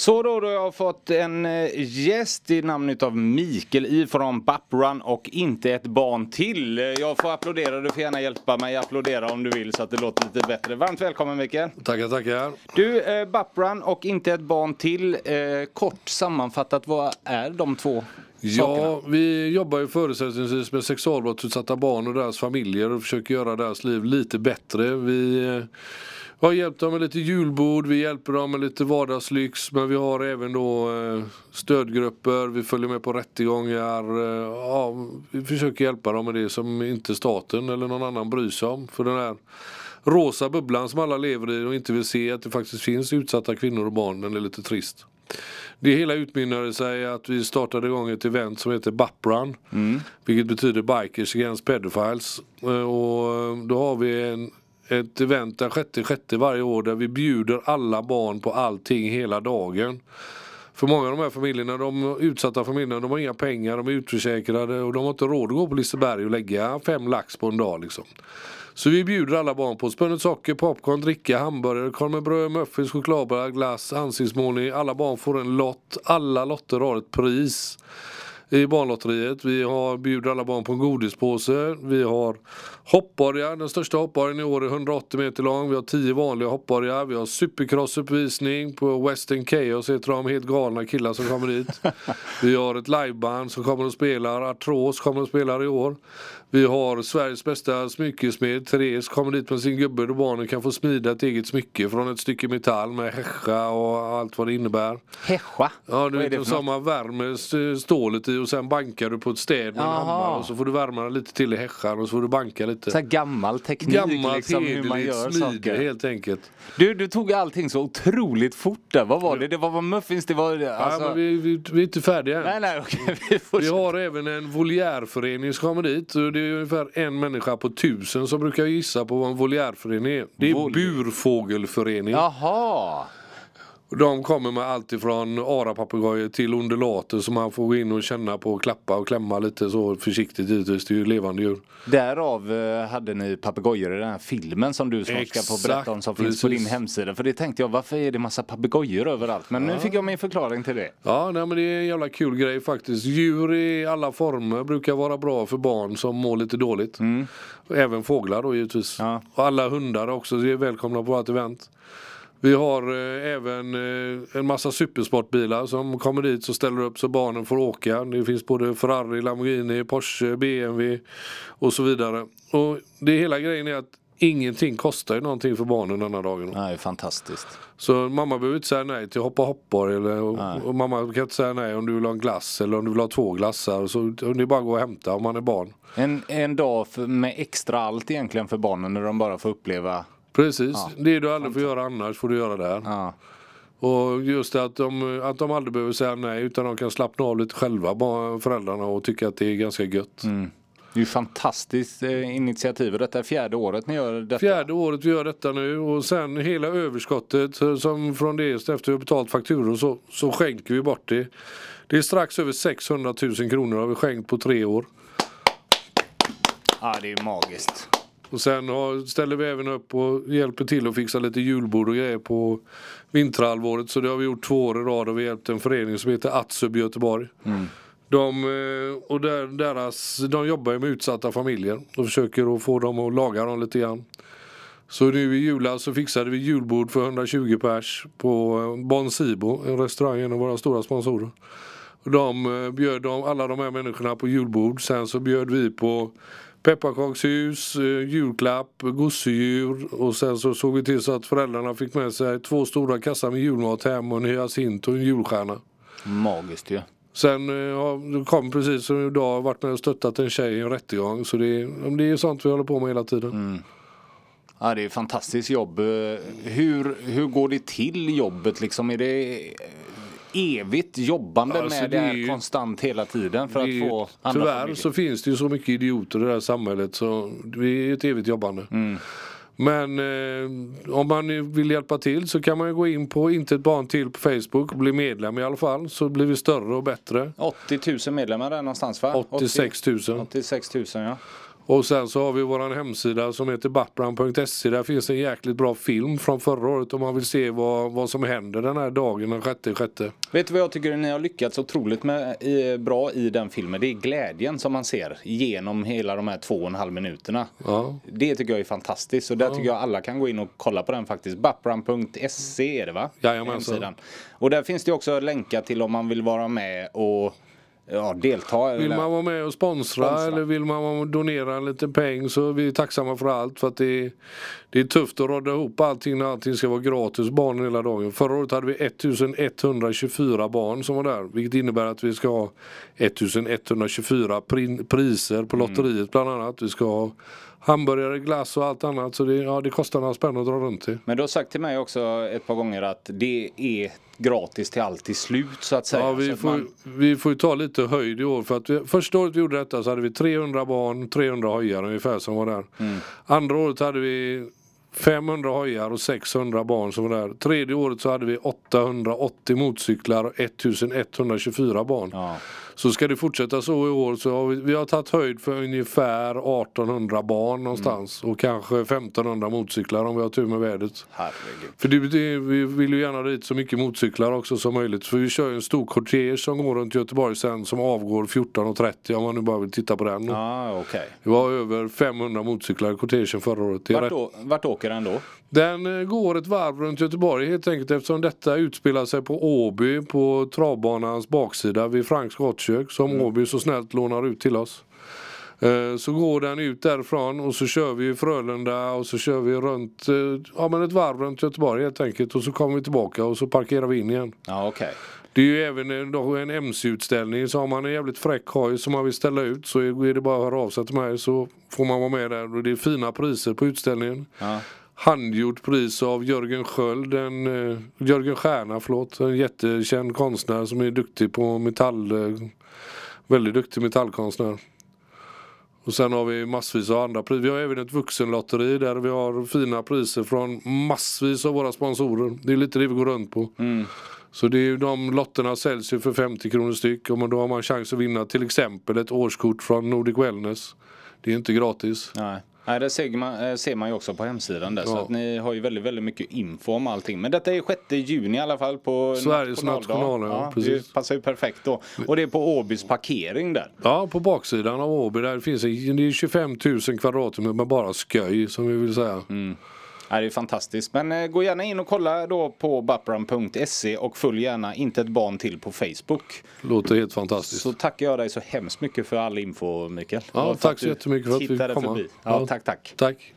Så då, då har jag fått en eh, gäst i namn av Mikael ifrån Baprun och inte ett barn till. Jag får applådera, du får gärna hjälpa mig applådera om du vill så att det låter lite bättre. Varmt välkommen Mikael. Tackar, tackar. Du, eh, Baprun och inte ett barn till. Eh, kort sammanfattat, vad är de två sakerna? Ja, vi jobbar ju förutsättningsvis med sexualbrottsutsatta barn och deras familjer och försöker göra deras liv lite bättre. Vi eh, har hjälpt dem med lite julbord, vi hjälper dem med lite vardagslyx men vi har även då eh, stödgrupper, vi följer med på rättegångar. Eh, ja, vi försöker hjälpa dem med det som inte staten eller någon annan bryr sig om. För den här rosa bubblan som alla lever i och inte vill se att det faktiskt finns utsatta kvinnor och barn, den är lite trist. Det hela utmynnade sig i att vi startade igång ett event som heter BAPRUN. Vilket betyder Bikers Against Pedophiles. Eh, och eh, då har vi en, ett event den 6 varje år där vi bjuder alla barn på allting hela dagen. För många av de här familjerna, de utsatta familjerna, de har inga pengar, de är utförsäkrade och de har inte råd att gå på Liseberg och lägga fem lax på en dag liksom. Så vi bjuder alla barn på spunnet socker, popcorn, dricka, hamburgare, korv med bröd, muffins, chokladbollar, glass, ansiktsmålning. Alla barn får en lott. Alla lotter har ett pris i barnlotteriet. Vi har bjuder alla barn på en godispåse. Vi har hoppborgar. Den största hoppborgen i år är 180 meter lång. Vi har 10 vanliga hoppborgar. Vi har supercrossuppvisning på Western Chaos. Heter de helt galna killar som kommer dit. Vi har ett liveband som kommer och spelar. Artros kommer och spelar i år. Vi har Sveriges bästa smyckesmed. Therese kommer dit med sin gubbe då barnen kan få smida ett eget smycke från ett stycke metall med häscha och allt vad det innebär. Hässja? Ja, du vet som man värmer st- stålet i och sen bankar du på ett städ med en hammare och så får du värma det lite till i häschan och så får du banka lite. Så här gammal teknik Gammalt liksom hur man gör smide saker. helt enkelt. Du, du tog allting så otroligt fort där. Vad var det? Det var, var muffins, det var... Alltså... Ja, men vi, vi, vi är inte färdiga än. Nej, nej, okej. Vi Vi har även en voljärförening som kommer dit. Det är ungefär en människa på tusen som brukar gissa på vad en voljärförening är. Det är Vol- burfågelförening. Jaha. De kommer med allt ifrån arapapegojor till undulater som man får gå in och känna på och klappa och klämma lite så försiktigt givetvis. Det är ju levande djur. Därav eh, hade ni papegojor i den här filmen som du snart ska få berätta om som finns på precis. din hemsida. För det tänkte jag, varför är det massa papegojor överallt? Men nu fick jag min förklaring till det. Ja, nej, men det är en jävla kul grej faktiskt. Djur i alla former brukar vara bra för barn som mår lite dåligt. Och Även fåglar då givetvis. Ja. Och alla hundar också är välkomna på vårt event. Vi har eh, även eh, en massa supersportbilar som kommer dit och ställer upp så barnen får åka. Det finns både Ferrari, Lamborghini, Porsche, BMW och så vidare. Och det hela grejen är att ingenting kostar ju någonting för barnen denna dagen. Är fantastiskt. Så mamma behöver inte säga nej till hoppa hoppar eller och, och mamma kan inte säga nej om du vill ha en glass eller om du vill ha två glassar. Så det är bara att gå och hämta om man är barn. En, en dag för, med extra allt egentligen för barnen när de bara får uppleva. Precis, det du aldrig får göra annars får du göra där. Ja. Och just det att de, att de aldrig behöver säga nej utan de kan slappna av lite själva, föräldrarna och tycka att det är ganska gött. Det är ju fantastiskt eh, initiativ och detta är fjärde året ni gör detta. Fjärde året vi gör detta nu och sen hela överskottet eh, som från det efter vi har betalt fakturor så, så skänker vi bort det. Det är strax över 600 000 kronor har vi skänkt på tre år. Ja, det är magiskt. Och sen har, ställer vi även upp och hjälper till att fixa lite julbord och grejer på vinterhalvåret. Så det har vi gjort två år i rad och vi har hjälpt en förening som heter Atsub Göteborg. De, eh, och där, deras, de jobbar ju med utsatta familjer och försöker att få dem att laga dem lite grann. Så nu i julas så fixade vi julbord för 120 pers på eh, Bon Sibo, en restaurang, en av våra stora sponsorer. De eh, bjöd de, alla de här människorna på julbord. Sen så bjöd vi på pepparkakshus, eh, julklapp, gosedjur och sen så såg vi till så att föräldrarna fick med sig två stora kassar med julmat hem och en hyacint och en julstjärna. Magiskt ju. Sen eh, ja, det kom precis som idag varit med och stöttat en tjej i en rättegång så det, är- det är sånt vi håller på med hela tiden. Ja, det är fantastiskt jobb. Hur, hur går det till jobbet liksom? Är det evigt jobbande Alltså, med det det är här ju- konstant hela tiden för Det att få andra Tyvärr familjer? så finns det ju så mycket idioter i det här samhället så vi är ett evigt jobbande. Mm. Men eh, om man vill hjälpa till så kan man ju gå in på Inte ett barn till på Facebook och bli medlem i alla fall så blir vi större och bättre. 80 000 medlemmar där någonstans va? 86 000. 86 000 ja. Och sen så har vi våran hemsida som heter bappran.se. Där finns en jäkligt bra film från förra året om man vill se vad, vad som händer den här dagen den sjätte sjätte. Vet du vad jag tycker ni har lyckats otroligt med, i, bra i den filmen? Det är glädjen som man ser genom hela de här två och en halv minuterna. Ja. Det tycker jag är fantastiskt och där tycker jag alla kan gå in och kolla på den faktiskt. Bappran.se är det va? Jajamensan. Hemsidan. Och där finns det också länkar till om man vill vara med och ja, delta. Vill man vara med och sponsra, Sponsra. eller vill man donera lite pengar så är vi tacksamma för allt. För att det är, det är tufft att råda ihop allting när allting ska vara gratis barnen hela dagen. Förra året hade vi 1124 barn som var där. Vilket innebär att vi ska ha 1124 prin- priser på lotteriet bland annat. Vi ska ha hamburgare, glass och allt annat. Så det, ja, det kostar några spänn att dra runt till. Men du har sagt till mig också ett par gånger att det är gratis till allt till slut så att säga. Ja, vi får, man, vi får ju ta lite höjd i år. För att vi, första året vi gjorde detta så hade vi 300 barn, 300 hojar ungefär som var där. Mm. Andra året hade vi 500 hojar och 600 barn som var där. Tredje året så hade vi 880 motorcyklar och 1124 barn. ja. Så ska det fortsätta så i år så har vi, vi har tagit höjd för ungefär 1800 barn någonstans. Och kanske 1500 motorcyklar om vi har tur med vädret. Herregud. För det, det, vi vill ju gärna dit så mycket motorcyklar också som möjligt. För vi kör ju en stor kortege som går runt Göteborg sen som avgår 14.30 om man nu bara vill titta på den. Ja, okej. Det var över 500 motorcyklar i kortegen förra året. Vart, rätt. vart åker den då? Den eh, går ett varv runt Göteborg helt enkelt eftersom detta utspelar sig på Åby på travbanans baksida vid Franks gottkök som Åby så snällt lånar ut till oss. Eh, Så går den ut därifrån och så kör vi Frölunda och så kör vi runt, eh, ja men ett varv runt Göteborg helt enkelt och så kommer vi tillbaka och så parkerar vi in igen. Ja, okej. Det är ju även en, MC-utställning så har man en jävligt fräck hoj som man vill ställa ut så är det bara att höra av sig till mig så får man vara med där och det är fina priser på utställningen. Ja. Handgjort pris av Jörgen Sköld, en, eh, Jörgen Stjärna förlåt, en jättekänd konstnär som är duktig på metall, eh, väldigt duktig metallkonstnär. Och sen har vi massvis av andra priser. Vi har även ett vuxenlotteri där vi har fina priser från massvis av våra sponsorer. Det är lite det vi går runt på. Mm. Så det är ju, de lotterna säljs ju för 50 kronor styck och då har man chans att vinna till exempel ett årskort från Nordic Wellness. Det är inte gratis. Nej. Nej, det ser man, eh, ser man ju också på hemsidan där. Så Ja. att ni har ju väldigt, väldigt mycket info om allting. Men detta är 6 juni i alla fall på Sveriges nationaldag, ja, precis. Det passar ju perfekt då. Och det är på Åbys parkering där. Ja, på baksidan av Åby där finns en, det är 25 000 kvadratmeter med bara sköj som vi vill säga. Ja, det är fantastiskt. Men eh, gå gärna in och kolla då på bappram.se och följ gärna Inte ett barn till på Facebook. Låter helt fantastiskt. Så tackar jag dig så hemskt mycket för all info Mikael. Ja, tack så jättemycket för att vi fick komma. förbi. Ja, Ja. tack, tack. Tack.